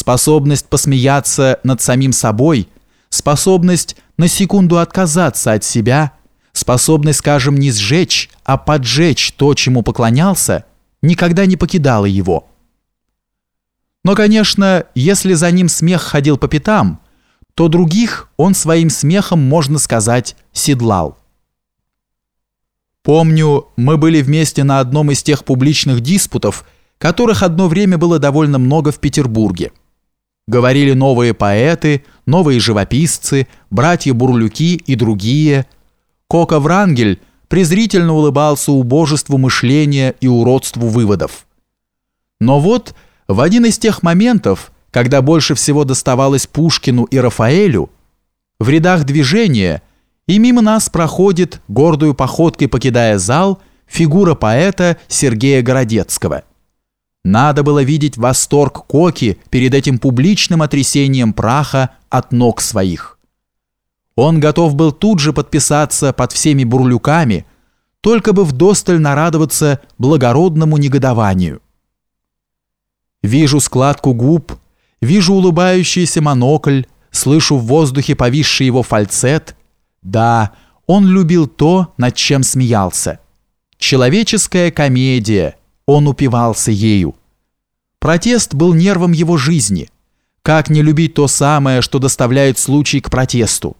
способность посмеяться над самим собой, способность на секунду отказаться от себя, способность, скажем, не сжечь, а поджечь то, чему поклонялся, никогда не покидала его. Но, конечно, если за ним смех ходил по пятам, то других он своим смехом, можно сказать, седлал. Помню, мы были вместе на одном из тех публичных диспутов, которых одно время было довольно много в Петербурге. Говорили новые поэты, новые живописцы, братья Бурлюки и другие. Кока Врангель презрительно улыбался убожеству мышления и уродству выводов. Но вот в один из тех моментов, когда больше всего доставалось Пушкину и Рафаэлю, в рядах движения и мимо нас проходит, гордую походкой покидая зал, фигура поэта Сергея Городецкого – надо было видеть восторг Коки перед этим публичным отрясением праха от ног своих. Он готов был тут же подписаться под всеми бурлюками, только бы вдосталь нарадоваться благородному негодованию. Вижу складку губ, вижу улыбающийся монокль, слышу в воздухе повисший его фальцет. Да, он любил то, над чем смеялся. Человеческая комедия – он упивался ею. Протест был нервом его жизни. Как не любить то самое, что доставляет случай к протесту?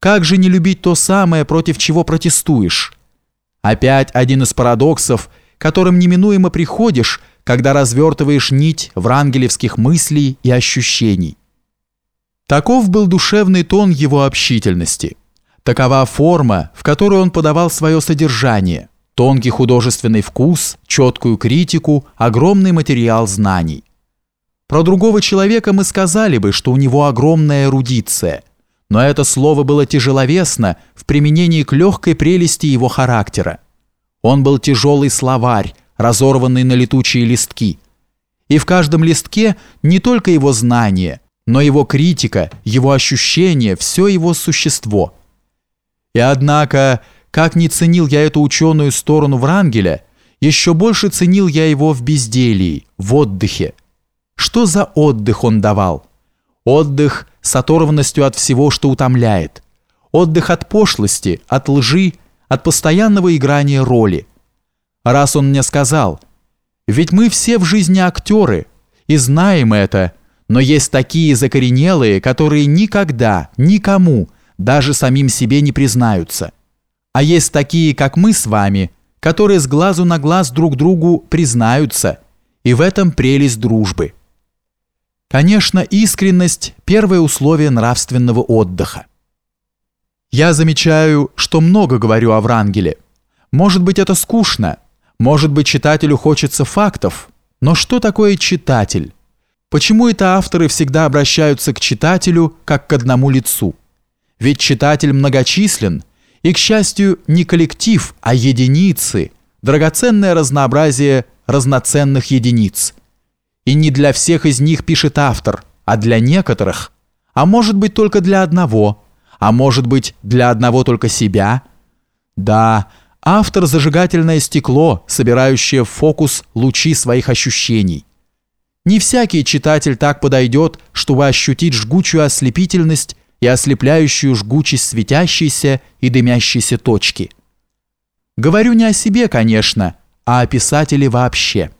Как же не любить то самое, против чего протестуешь? Опять один из парадоксов, которым неминуемо приходишь, когда развертываешь нить врангелевских мыслей и ощущений. Таков был душевный тон его общительности. Такова форма, в которой он подавал свое содержание – Тонкий художественный вкус, четкую критику, огромный материал знаний. Про другого человека мы сказали бы, что у него огромная эрудиция, но это слово было тяжеловесно в применении к легкой прелести его характера. Он был тяжелый словарь, разорванный на летучие листки. И в каждом листке не только его знание, но его критика, его ощущение, все его существо. И однако как не ценил я эту ученую сторону Врангеля, еще больше ценил я его в безделии, в отдыхе. Что за отдых он давал? Отдых с оторванностью от всего, что утомляет. Отдых от пошлости, от лжи, от постоянного играния роли. Раз он мне сказал, ведь мы все в жизни актеры, и знаем это, но есть такие закоренелые, которые никогда, никому, даже самим себе не признаются. А есть такие, как мы с вами, которые с глазу на глаз друг другу признаются, и в этом прелесть дружбы. Конечно, искренность – первое условие нравственного отдыха. Я замечаю, что много говорю о Врангеле. Может быть, это скучно, может быть, читателю хочется фактов, но что такое читатель? Почему это авторы всегда обращаются к читателю как к одному лицу? Ведь читатель многочислен – и, к счастью, не коллектив, а единицы, драгоценное разнообразие разноценных единиц. И не для всех из них пишет автор, а для некоторых, а может быть только для одного, а может быть для одного только себя. Да, автор – зажигательное стекло, собирающее в фокус лучи своих ощущений. Не всякий читатель так подойдет, чтобы ощутить жгучую ослепительность и ослепляющую жгучесть светящейся и дымящейся точки. Говорю не о себе, конечно, а о писателе вообще.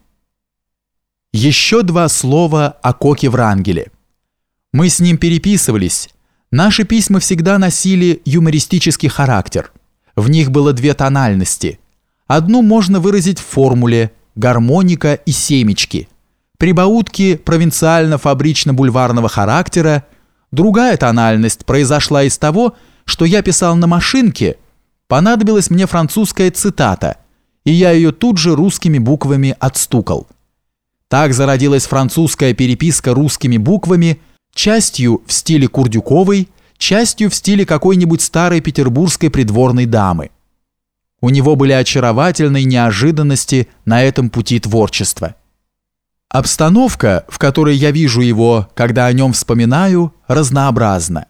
Еще два слова о Коке Врангеле. Мы с ним переписывались. Наши письма всегда носили юмористический характер. В них было две тональности. Одну можно выразить в формуле гармоника и семечки. Прибаутки провинциально-фабрично-бульварного характера – Другая тональность произошла из того, что я писал на машинке, понадобилась мне французская цитата, и я ее тут же русскими буквами отстукал. Так зародилась французская переписка русскими буквами, частью в стиле Курдюковой, частью в стиле какой-нибудь старой петербургской придворной дамы. У него были очаровательные неожиданности на этом пути творчества. Обстановка, в которой я вижу его, когда о нем вспоминаю, разнообразна.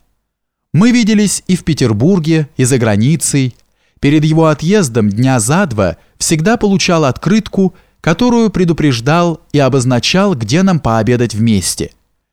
Мы виделись и в Петербурге, и за границей. Перед его отъездом дня за два всегда получал открытку, которую предупреждал и обозначал, где нам пообедать вместе –